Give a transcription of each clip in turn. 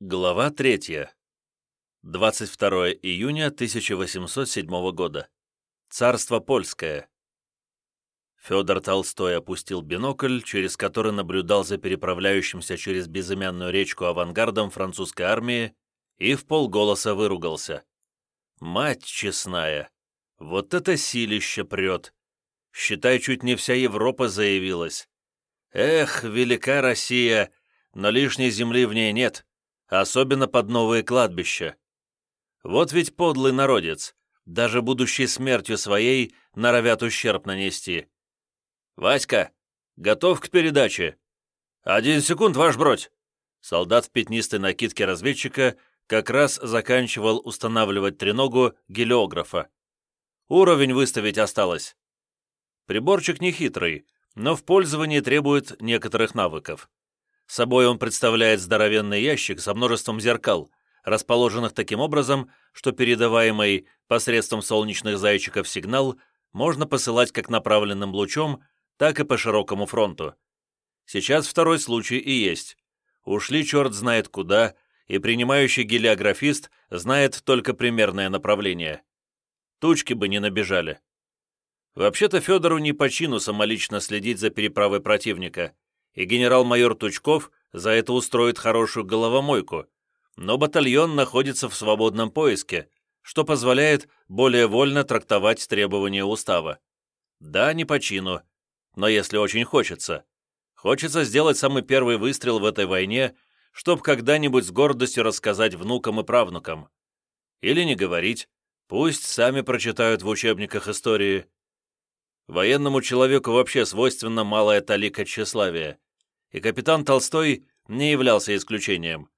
Глава 3. 22 июня 1807 года. Царство Польское. Федор Толстой опустил бинокль, через который наблюдал за переправляющимся через безымянную речку авангардом французской армии, и в полголоса выругался. «Мать честная! Вот это силище прет! Считай, чуть не вся Европа заявилась! Эх, велика Россия, но лишней земли в ней нет!» Особенно под новые кладбища. Вот ведь подлый народец, даже будущей смертью своей норовят ущерб нанести. «Васька, готов к передаче?» «Один секунд, ваш бродь!» Солдат в пятнистой накидке разведчика как раз заканчивал устанавливать треногу гелиографа. Уровень выставить осталось. Приборчик нехитрый, но в пользовании требует некоторых навыков. Собой он представляет здоровенный ящик со множеством зеркал, расположенных таким образом, что передаваемый посредством солнечных зайчиков сигнал можно посылать как направленным лучом, так и по широкому фронту. Сейчас второй случай и есть. Ушли черт знает куда, и принимающий гелиографист знает только примерное направление. Тучки бы не набежали. Вообще-то Федору не по чину самолично следить за переправой противника – и генерал-майор Тучков за это устроит хорошую головомойку, но батальон находится в свободном поиске, что позволяет более вольно трактовать требования устава. Да, не по чину, но если очень хочется. Хочется сделать самый первый выстрел в этой войне, чтоб когда-нибудь с гордостью рассказать внукам и правнукам. Или не говорить, пусть сами прочитают в учебниках истории. Военному человеку вообще свойственно малая талика тщеславия, и капитан Толстой не являлся исключением.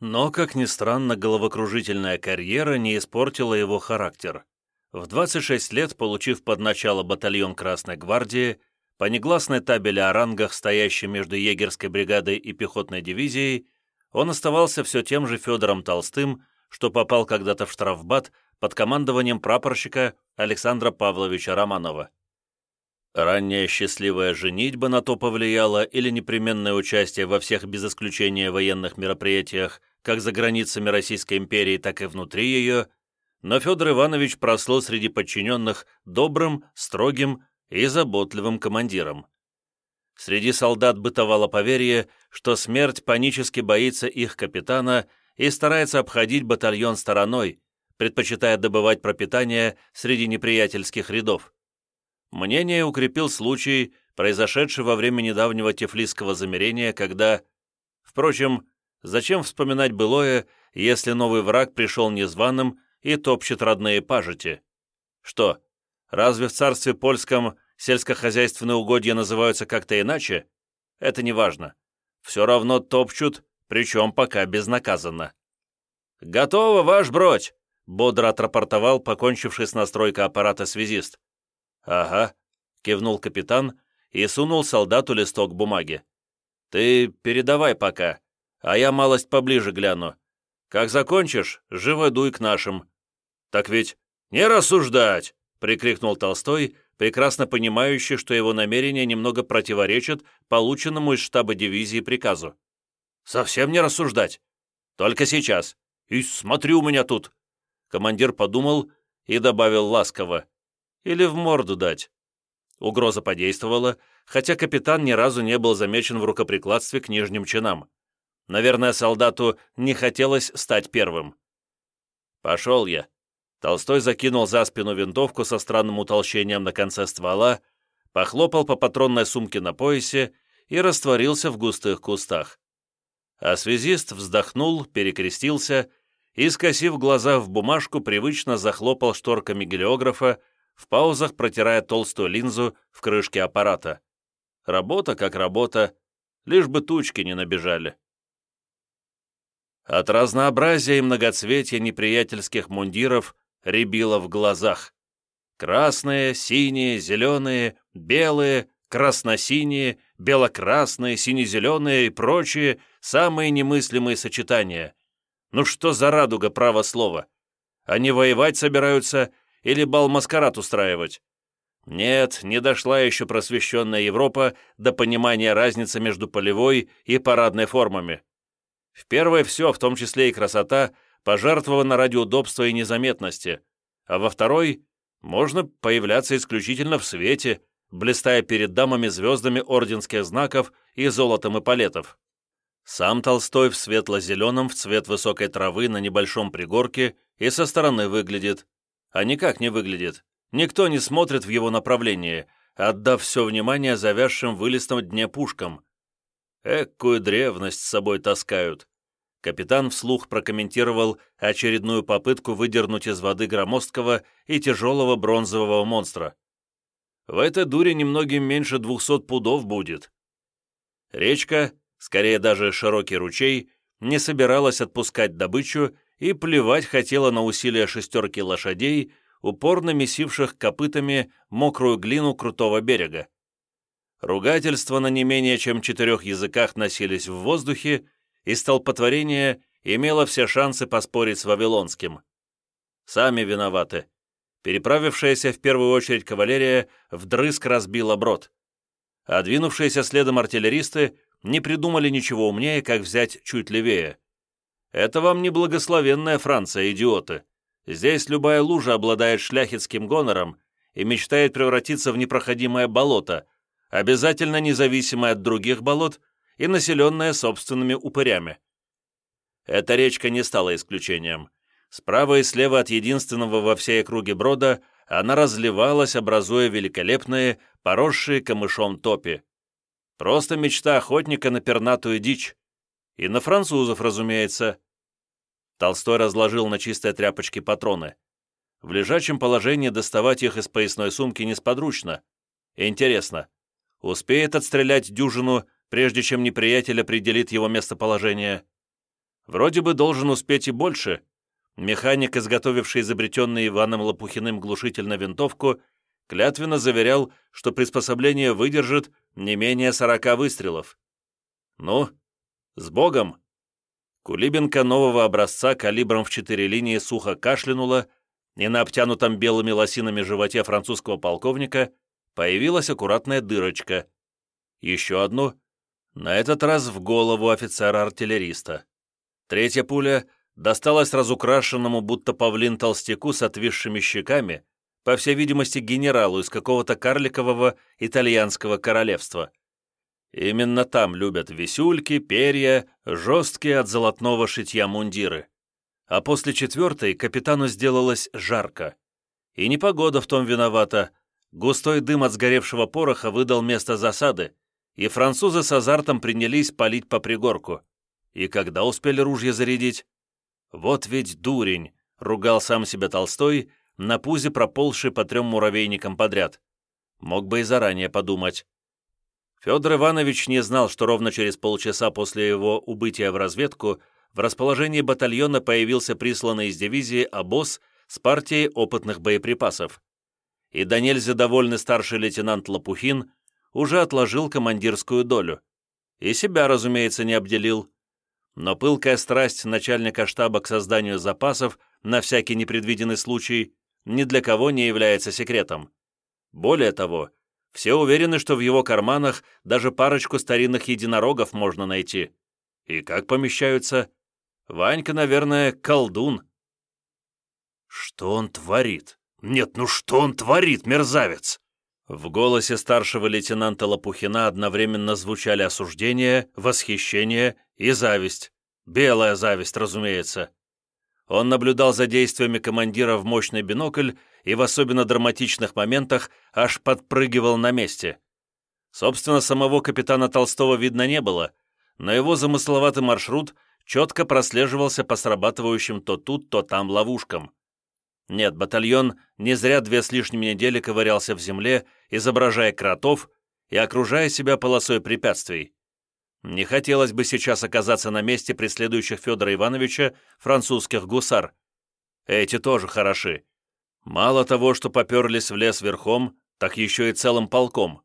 Но, как ни странно, головокружительная карьера не испортила его характер. В 26 лет, получив под начало батальон Красной Гвардии, по негласной табели о рангах, стоящей между егерской бригадой и пехотной дивизией, он оставался все тем же Федором Толстым, что попал когда-то в штрафбат под командованием прапорщика Александра Павловича Романова. Ранняя счастливая женитьба на то повлияла или непременное участие во всех без исключения военных мероприятиях как за границами Российской империи, так и внутри ее, но Федор Иванович прослыл среди подчиненных добрым, строгим и заботливым командиром. Среди солдат бытовало поверье, что смерть панически боится их капитана и старается обходить батальон стороной, предпочитая добывать пропитание среди неприятельских рядов. Мнение укрепил случай, произошедший во время недавнего тефлисского замерения, когда... Впрочем, зачем вспоминать былое, если новый враг пришел незваным и топчет родные пажити? Что, разве в царстве польском сельскохозяйственные угодья называются как-то иначе? Это не важно. Все равно топчут, причем пока безнаказанно. «Готово, ваш бродь!» — бодро отрапортовал покончивший с настройкой аппарата связист. «Ага», — кивнул капитан и сунул солдату листок бумаги. «Ты передавай пока, а я малость поближе гляну. Как закончишь, живо дуй к нашим». «Так ведь не рассуждать!» — прикрикнул Толстой, прекрасно понимающий, что его намерения немного противоречат полученному из штаба дивизии приказу. «Совсем не рассуждать. Только сейчас. И смотри у меня тут!» Командир подумал и добавил ласково. Или в морду дать. Угроза подействовала, хотя капитан ни разу не был замечен в рукоприкладстве к нижним чинам. Наверное, солдату не хотелось стать первым. «Пошел я». Толстой закинул за спину винтовку со странным утолщением на конце ствола, похлопал по патронной сумке на поясе и растворился в густых кустах. А связист вздохнул, перекрестился и, скосив глаза в бумажку, привычно захлопал шторками гелиографа, в паузах протирая толстую линзу в крышке аппарата. Работа как работа, лишь бы тучки не набежали. От разнообразия и многоцветия неприятельских мундиров рябило в глазах. Красные, синие, зеленые, белые, красно-синие, бело-красные, сине-зеленые и прочие самые немыслимые сочетания. Ну что за радуга, право слова? Они воевать собираются или бал-маскарад устраивать. Нет, не дошла еще просвещенная Европа до понимания разницы между полевой и парадной формами. В первой все, в том числе и красота, пожертвовано ради удобства и незаметности, а во второй можно появляться исключительно в свете, блистая перед дамами звездами орденских знаков и золотом эполетов. Сам Толстой в светло-зеленом в цвет высокой травы на небольшом пригорке и со стороны выглядит, а никак не выглядит. Никто не смотрит в его направлении, отдав все внимание завязшим в вылистом дне пушкам. Экую древность с собой таскают. Капитан вслух прокомментировал очередную попытку выдернуть из воды громоздкого и тяжелого бронзового монстра. В этой дуре немногим меньше двухсот пудов будет. Речка, скорее даже широкий ручей, не собиралась отпускать добычу и плевать хотела на усилия шестерки лошадей, упорно месивших копытами мокрую глину крутого берега. Ругательства на не менее чем четырех языках носились в воздухе, и столпотворение имело все шансы поспорить с Вавилонским. Сами виноваты. Переправившаяся в первую очередь кавалерия вдрызг разбила брод. А двинувшиеся следом артиллеристы не придумали ничего умнее, как взять чуть левее. Это вам не благословенная Франция, идиоты. Здесь любая лужа обладает шляхетским гонором и мечтает превратиться в непроходимое болото, обязательно независимое от других болот и населенная собственными упырями. Эта речка не стала исключением. Справа и слева от единственного во всей округе брода она разливалась, образуя великолепные, поросшие камышом топи. Просто мечта охотника на пернатую дичь. И на французов, разумеется. Толстой разложил на чистой тряпочке патроны. В лежачем положении доставать их из поясной сумки несподручно. Интересно, успеет отстрелять дюжину прежде чем неприятель определит его местоположение. Вроде бы должен успеть и больше. Механик, изготовивший изобретенный Иваном Лопухиным глушитель на винтовку, клятвенно заверял, что приспособление выдержит не менее сорока выстрелов. Ну, с Богом! Кулибинка нового образца калибром в четыре линии сухо кашлянула, и на обтянутом белыми лосинами животе французского полковника появилась аккуратная дырочка. Еще одну, на этот раз в голову офицера-артиллериста. Третья пуля досталась разукрашенному, будто павлин толстяку с отвисшими щеками, по всей видимости, генералу из какого-то карликового итальянского королевства. Именно там любят висюльки, перья, жесткие от золотного шитья мундиры. А после четвертой капитану сделалось жарко. И не погода в том виновата. Густой дым от сгоревшего пороха выдал место засады, и французы с азартом принялись палить по пригорку. И когда успели ружья зарядить? Вот ведь дурень, ругал сам себя Толстой, на пузе проползший по трем муравейникам подряд. Мог бы и заранее подумать. Федор Иванович не знал, что ровно через полчаса после его убытия в разведку в расположении батальона появился присланный из дивизии обоз с партией опытных боеприпасов. И до нельзя довольный старший лейтенант Лопухин уже отложил командирскую долю. И себя, разумеется, не обделил. Но пылкая страсть начальника штаба к созданию запасов на всякий непредвиденный случай ни для кого не является секретом. Более того, все уверены, что в его карманах даже парочку старинных единорогов можно найти. И как помещаются? Ванька, наверное, колдун. Что он творит? Нет, ну что он творит, мерзавец? В голосе старшего лейтенанта Лопухина одновременно звучали осуждение, восхищение и зависть. Белая зависть, разумеется. Он наблюдал за действиями командира в мощный бинокль и в особенно драматичных моментах аж подпрыгивал на месте. Собственно, самого капитана Толстого видно не было, но его замысловатый маршрут четко прослеживался по срабатывающим то тут, то там ловушкам. Нет, батальон не зря две с лишним недели ковырялся в земле, изображая кротов и окружая себя полосой препятствий. Не хотелось бы сейчас оказаться на месте преследующих Федора Ивановича французских гусар. Эти тоже хороши. Мало того, что поперлись в лес верхом, так еще и целым полком.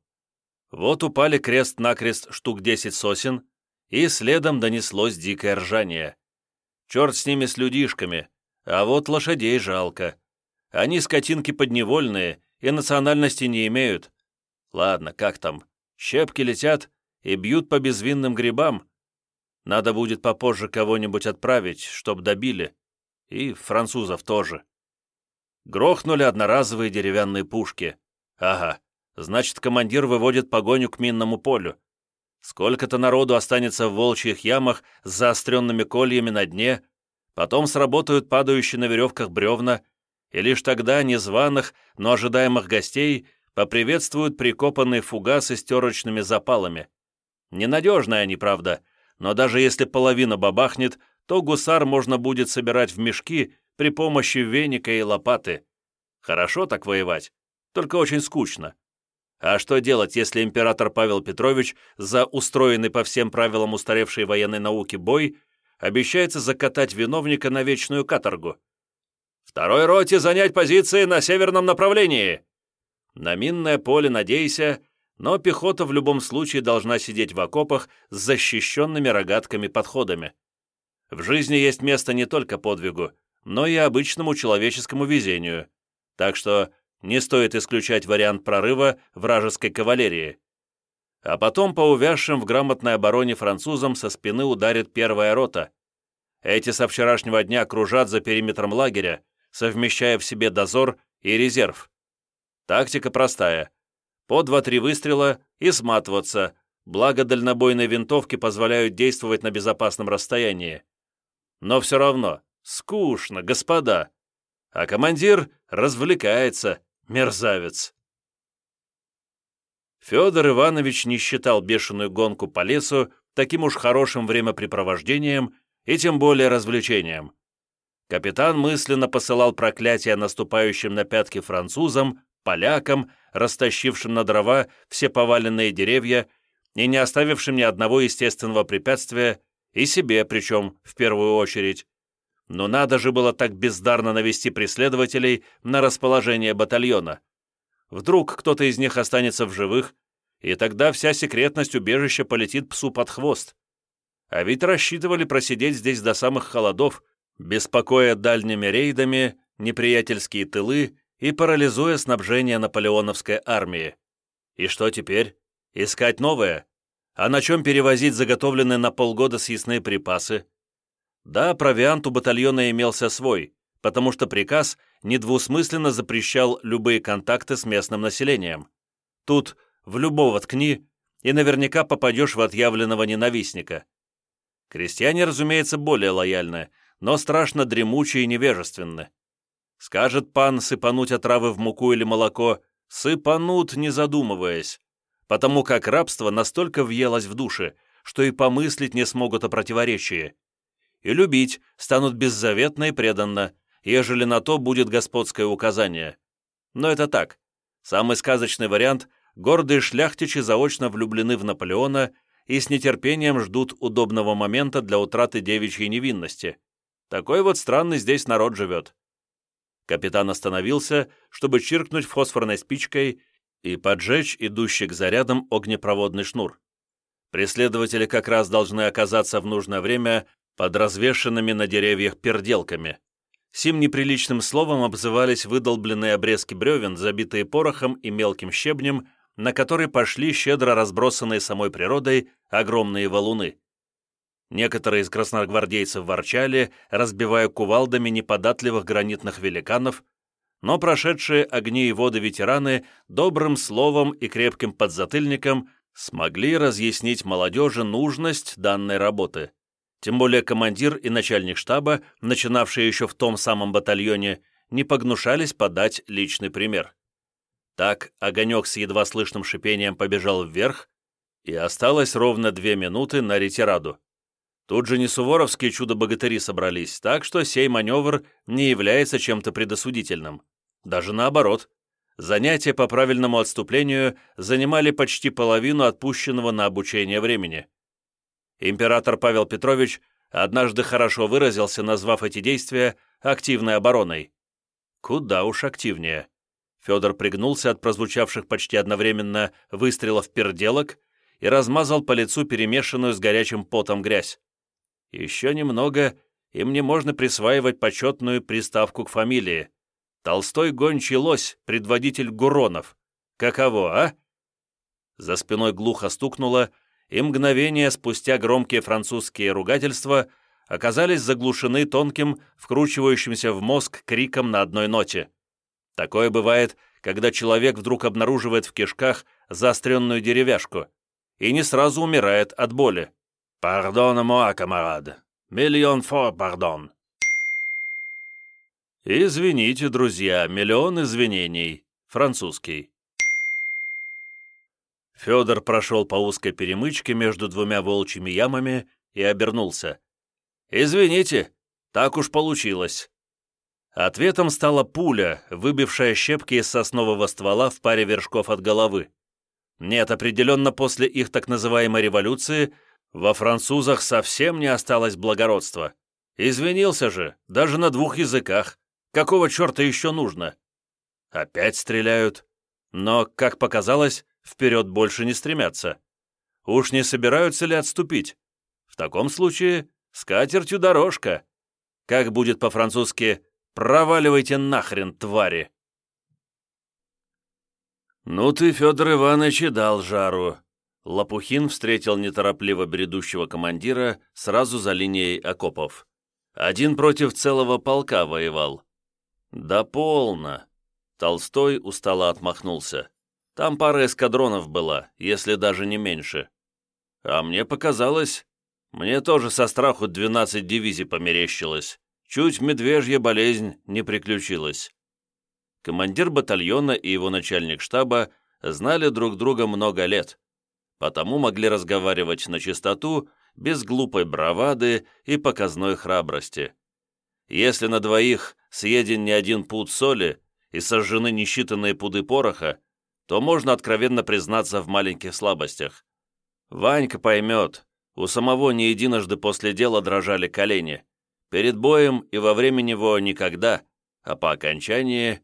Вот упали крест-накрест штук десять сосен, и следом донеслось дикое ржание. Черт с ними с людишками, а вот лошадей жалко. Они скотинки подневольные и национальности не имеют. Ладно, как там? Щепки летят и бьют по безвинным грибам. Надо будет попозже кого-нибудь отправить, чтоб добили. И французов тоже. Грохнули одноразовые деревянные пушки. Ага, значит, командир выводит погоню к минному полю. Сколько-то народу останется в волчьих ямах с заостренными кольями на дне, потом сработают падающие на веревках бревна, и лишь тогда незваных, но ожидаемых гостей поприветствуют прикопанные фугасы с терочными запалами. Ненадежные они, правда, но даже если половина бабахнет, то гусар можно будет собирать в мешки при помощи веника и лопаты. Хорошо так воевать, только очень скучно. А что делать, если император Павел Петрович за устроенный по всем правилам устаревшей военной науки бой обещается закатать виновника на вечную каторгу? «Второй роте занять позиции на северном направлении!» На минное поле надейся, но пехота в любом случае должна сидеть в окопах с защищенными рогатками-подходами. В жизни есть место не только подвигу, но и обычному человеческому везению, так что не стоит исключать вариант прорыва вражеской кавалерии. А потом по увязшим в грамотной обороне французам со спины ударит первая рота. Эти со вчерашнего дня кружат за периметром лагеря, совмещая в себе дозор и резерв. Тактика простая. По два-три выстрела и сматываться, благо дальнобойные винтовки позволяют действовать на безопасном расстоянии. Но все равно, скучно, господа. А командир развлекается, мерзавец. Федор Иванович не считал бешеную гонку по лесу таким уж хорошим времяпрепровождением и тем более развлечением. Капитан мысленно посылал проклятия наступающим на пятки французам, полякам, растащившим на дрова все поваленные деревья и не оставившим ни одного естественного препятствия, и себе причем в первую очередь. Но надо же было так бездарно навести преследователей на расположение батальона. Вдруг кто-то из них останется в живых, и тогда вся секретность убежища полетит псу под хвост. А ведь рассчитывали просидеть здесь до самых холодов, беспокоя дальними рейдами неприятельские тылы и парализуя снабжение наполеоновской армии. И что теперь? Искать новое? А на чем перевозить заготовленные на полгода съестные припасы? Да, провиант у батальона имелся свой, потому что приказ недвусмысленно запрещал любые контакты с местным населением. Тут в любого ткни, и наверняка попадешь в отъявленного ненавистника. Крестьяне, разумеется, более лояльны, но страшно дремучие и невежественны. Скажет пан сыпануть отравы в муку или молоко, сыпанут, не задумываясь, потому как рабство настолько въелось в душе, что и помыслить не смогут о противоречии. И любить станут беззаветно и преданно, ежели на то будет господское указание. Но это так. Самый сказочный вариант – гордые шляхтичи заочно влюблены в Наполеона и с нетерпением ждут удобного момента для утраты девичьей невинности. Такой вот странный здесь народ живет. Капитан остановился, чтобы чиркнуть фосфорной спичкой и поджечь идущий к зарядам огнепроводный шнур. Преследователи как раз должны оказаться в нужное время под развешенными на деревьях перделками. Сим неприличным словом обзывались выдолбленные обрезки бревен, забитые порохом и мелким щебнем, на которые пошли щедро разбросанные самой природой огромные валуны. Некоторые из красногвардейцев ворчали, разбивая кувалдами неподатливых гранитных великанов, но прошедшие огни и воды ветераны добрым словом и крепким подзатыльником смогли разъяснить молодежи нужность данной работы. Тем более командир и начальник штаба, начинавшие еще в том самом батальоне, не погнушались подать личный пример. Так огонек с едва слышным шипением побежал вверх, и осталось ровно две минуты на ретираду. Тут же не суворовские чудо-богатыри собрались, так что сей маневр не является чем-то предосудительным. Даже наоборот. Занятия по правильному отступлению занимали почти половину отпущенного на обучение времени. Император Павел Петрович однажды хорошо выразился, назвав эти действия активной обороной. Куда уж активнее. Федор пригнулся от прозвучавших почти одновременно выстрелов перделок и размазал по лицу перемешанную с горячим потом грязь. Еще немного, и мне можно присваивать почетную приставку к фамилии. Толстой гончий лось, предводитель Гуронов. Каково, а?» За спиной глухо стукнуло, и мгновение спустя громкие французские ругательства оказались заглушены тонким, вкручивающимся в мозг криком на одной ноте. Такое бывает, когда человек вдруг обнаруживает в кишках заостренную деревяшку и не сразу умирает от боли. «Пардон, моа, камарад! Миллион фо пардон!» «Извините, друзья, миллион извинений!» Французский. Федор прошел по узкой перемычке между двумя волчьими ямами и обернулся. «Извините, так уж получилось». Ответом стала пуля, выбившая щепки из соснового ствола в паре вершков от головы. Нет, определенно после их так называемой революции во французах совсем не осталось благородства. Извинился же, даже на двух языках. Какого черта еще нужно? Опять стреляют. Но, как показалось, вперед больше не стремятся. Уж не собираются ли отступить? В таком случае с катертью дорожка. Как будет по-французски «проваливайте нахрен, твари». «Ну ты, Федор Иванович, и дал жару». Лопухин встретил неторопливо бредущего командира сразу за линией окопов. Один против целого полка воевал. «Да полно!» Толстой устало отмахнулся. Там пара эскадронов была, если даже не меньше. А мне показалось, мне тоже со страху 12 дивизий померещилось. Чуть медвежья болезнь не приключилась. Командир батальона и его начальник штаба знали друг друга много лет, потому могли разговаривать на чистоту, без глупой бравады и показной храбрости. Если на двоих съеден не один пуд соли и сожжены несчитанные пуды пороха, то можно откровенно признаться в маленьких слабостях. Ванька поймет, у самого не единожды после дела дрожали колени. Перед боем и во время него никогда, а по окончании...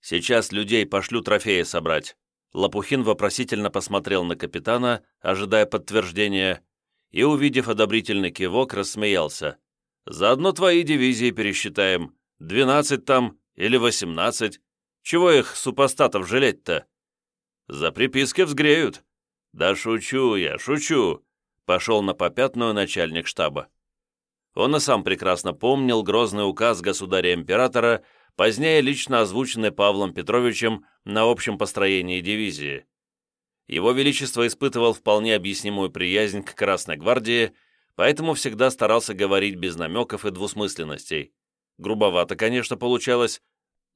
Сейчас людей пошлю трофеи собрать. Лопухин вопросительно посмотрел на капитана, ожидая подтверждения, и, увидев одобрительный кивок, рассмеялся. «Заодно твои дивизии пересчитаем. Двенадцать там или восемнадцать. Чего их, супостатов, жалеть-то? За приписки взгреют. Да шучу я, шучу. Пошел на попятную начальник штаба. Он и сам прекрасно помнил грозный указ государя-императора, позднее лично озвученный Павлом Петровичем на общем построении дивизии. Его Величество испытывал вполне объяснимую приязнь к Красной Гвардии, поэтому всегда старался говорить без намеков и двусмысленностей. Грубовато, конечно, получалось,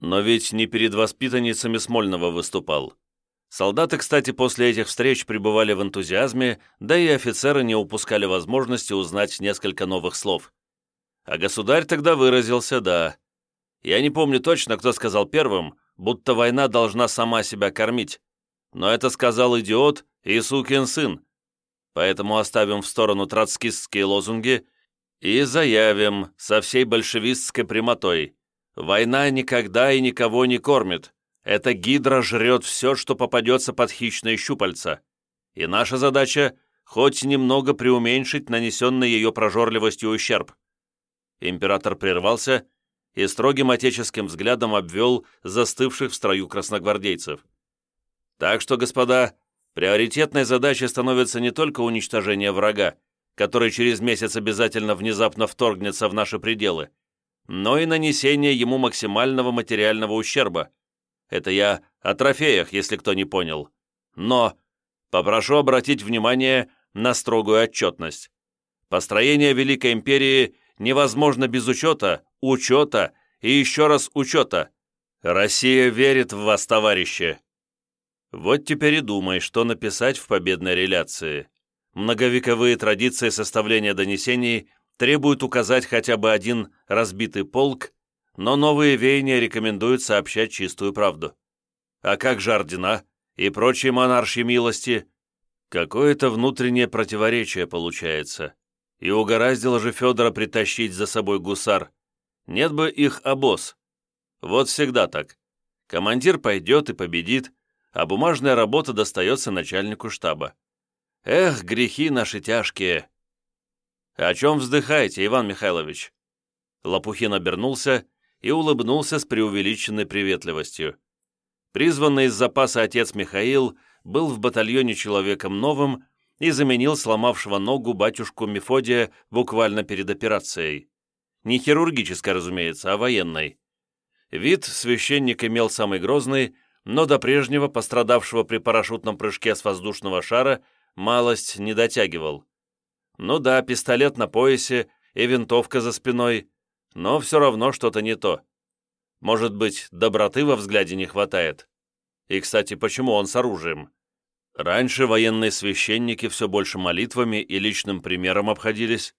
но ведь не перед воспитанницами Смольного выступал. Солдаты, кстати, после этих встреч пребывали в энтузиазме, да и офицеры не упускали возможности узнать несколько новых слов. А государь тогда выразился «да». Я не помню точно, кто сказал первым, будто война должна сама себя кормить. Но это сказал идиот и сукин сын. Поэтому оставим в сторону троцкистские лозунги и заявим со всей большевистской прямотой. Война никогда и никого не кормит. Эта гидра жрет все, что попадется под хищные щупальца. И наша задача — хоть немного преуменьшить нанесенный ее прожорливостью ущерб. Император прервался и строгим отеческим взглядом обвел застывших в строю красногвардейцев. Так что, господа, приоритетной задачей становится не только уничтожение врага, который через месяц обязательно внезапно вторгнется в наши пределы, но и нанесение ему максимального материального ущерба. Это я о трофеях, если кто не понял. Но попрошу обратить внимание на строгую отчетность. Построение Великой Империи невозможно без учета, учета и еще раз учета. Россия верит в вас, товарищи. Вот теперь и думай, что написать в победной реляции. Многовековые традиции составления донесений требуют указать хотя бы один разбитый полк, но новые веяния рекомендуют сообщать чистую правду. А как же ордена и прочие монаршьи милости? Какое-то внутреннее противоречие получается. И угораздило же Федора притащить за собой гусар. Нет бы их обоз. Вот всегда так. Командир пойдет и победит, а бумажная работа достается начальнику штаба. Эх, грехи наши тяжкие. «О чем вздыхаете, Иван Михайлович?» Лопухин обернулся и улыбнулся с преувеличенной приветливостью. Призванный из запаса отец Михаил был в батальоне человеком новым и заменил сломавшего ногу батюшку Мефодия буквально перед операцией. Не хирургической, разумеется, а военной. Вид священник имел самый грозный, но до прежнего пострадавшего при парашютном прыжке с воздушного шара малость не дотягивал. Ну да, пистолет на поясе и винтовка за спиной, но все равно что-то не то. Может быть, доброты во взгляде не хватает? И, кстати, почему он с оружием? Раньше военные священники все больше молитвами и личным примером обходились,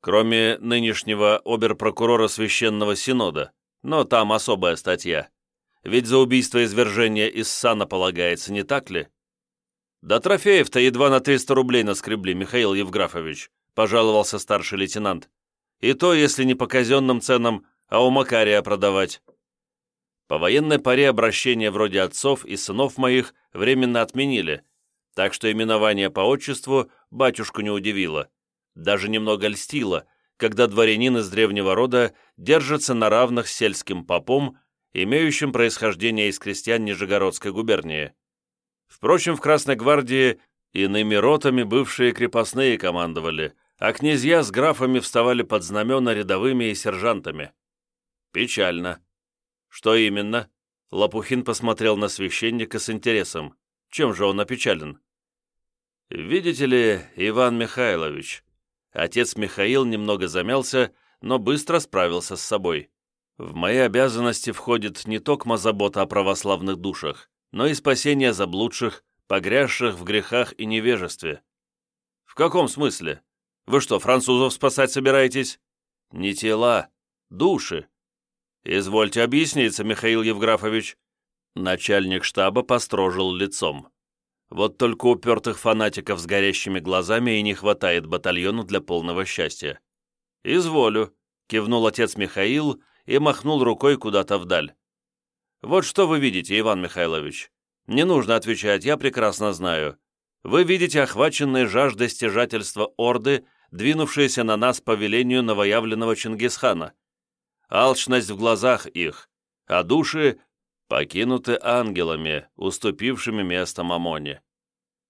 кроме нынешнего оберпрокурора Священного Синода, но там особая статья. Ведь за убийство извержения из сана полагается, не так ли? Да трофеев-то едва на 300 рублей наскребли, Михаил Евграфович, пожаловался старший лейтенант. И то, если не по казенным ценам, а у Макария продавать. По военной паре обращения вроде отцов и сынов моих временно отменили, так что именование по отчеству батюшку не удивило, даже немного льстило, когда дворянин из древнего рода держится на равных с сельским попом, имеющим происхождение из крестьян Нижегородской губернии. Впрочем, в Красной гвардии иными ротами бывшие крепостные командовали, а князья с графами вставали под знамена рядовыми и сержантами. Печально. «Что именно?» Лопухин посмотрел на священника с интересом. Чем же он опечален? «Видите ли, Иван Михайлович...» Отец Михаил немного замялся, но быстро справился с собой. «В мои обязанности входит не только забота о православных душах, но и спасение заблудших, погрязших в грехах и невежестве». «В каком смысле? Вы что, французов спасать собираетесь?» «Не тела, души», «Извольте объясниться, Михаил Евграфович». Начальник штаба построжил лицом. Вот только упертых фанатиков с горящими глазами и не хватает батальону для полного счастья. «Изволю», — кивнул отец Михаил и махнул рукой куда-то вдаль. «Вот что вы видите, Иван Михайлович. Не нужно отвечать, я прекрасно знаю. Вы видите охваченные жаждой стяжательства Орды, двинувшиеся на нас по велению новоявленного Чингисхана алчность в глазах их, а души покинуты ангелами, уступившими место Мамоне.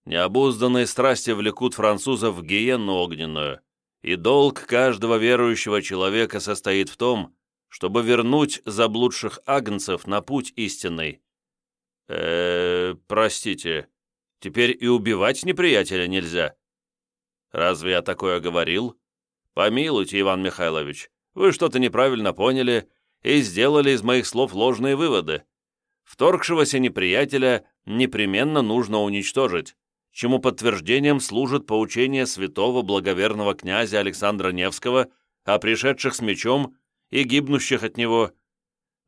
Необузданные страсти влекут французов в гиенну огненную, и долг каждого верующего человека состоит в том, чтобы вернуть заблудших агнцев на путь истинный. э, простите, теперь и убивать неприятеля нельзя. Разве я такое говорил? Помилуйте, Иван Михайлович, вы что-то неправильно поняли и сделали из моих слов ложные выводы. Вторгшегося неприятеля непременно нужно уничтожить, чему подтверждением служит поучение святого благоверного князя Александра Невского о пришедших с мечом и гибнущих от него.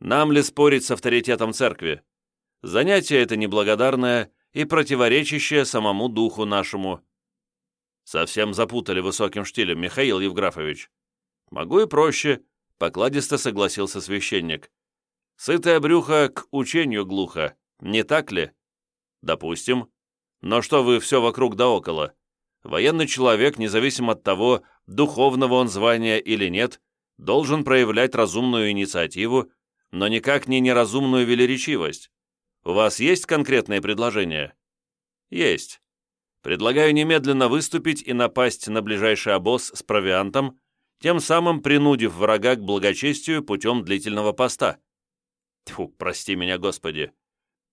Нам ли спорить с авторитетом церкви? Занятие это неблагодарное и противоречащее самому духу нашему. Совсем запутали высоким штилем, Михаил Евграфович. «Могу и проще», — покладисто согласился священник. «Сытое брюхо к учению глухо, не так ли?» «Допустим. Но что вы все вокруг да около? Военный человек, независимо от того, духовного он звания или нет, должен проявлять разумную инициативу, но никак не неразумную велеречивость. У вас есть конкретные предложения?» «Есть. Предлагаю немедленно выступить и напасть на ближайший обоз с провиантом, тем самым принудив врага к благочестию путем длительного поста. Тьфу, прости меня, Господи.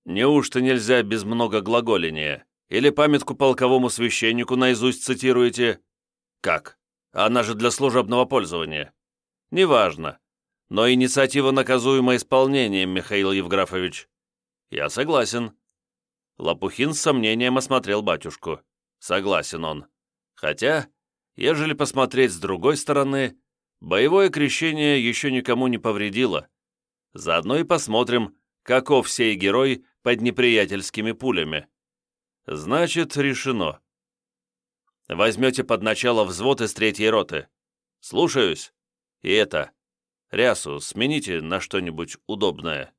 Неужто нельзя без многоглаголения? Или памятку полковому священнику наизусть цитируете? Как? Она же для служебного пользования. Неважно. Но инициатива наказуема исполнением, Михаил Евграфович. Я согласен. Лопухин с сомнением осмотрел батюшку. Согласен он. Хотя Ежели посмотреть с другой стороны, боевое крещение еще никому не повредило. Заодно и посмотрим, каков сей герой под неприятельскими пулями. Значит, решено. Возьмете под начало взвод из третьей роты. Слушаюсь. И это, рясу смените на что-нибудь удобное.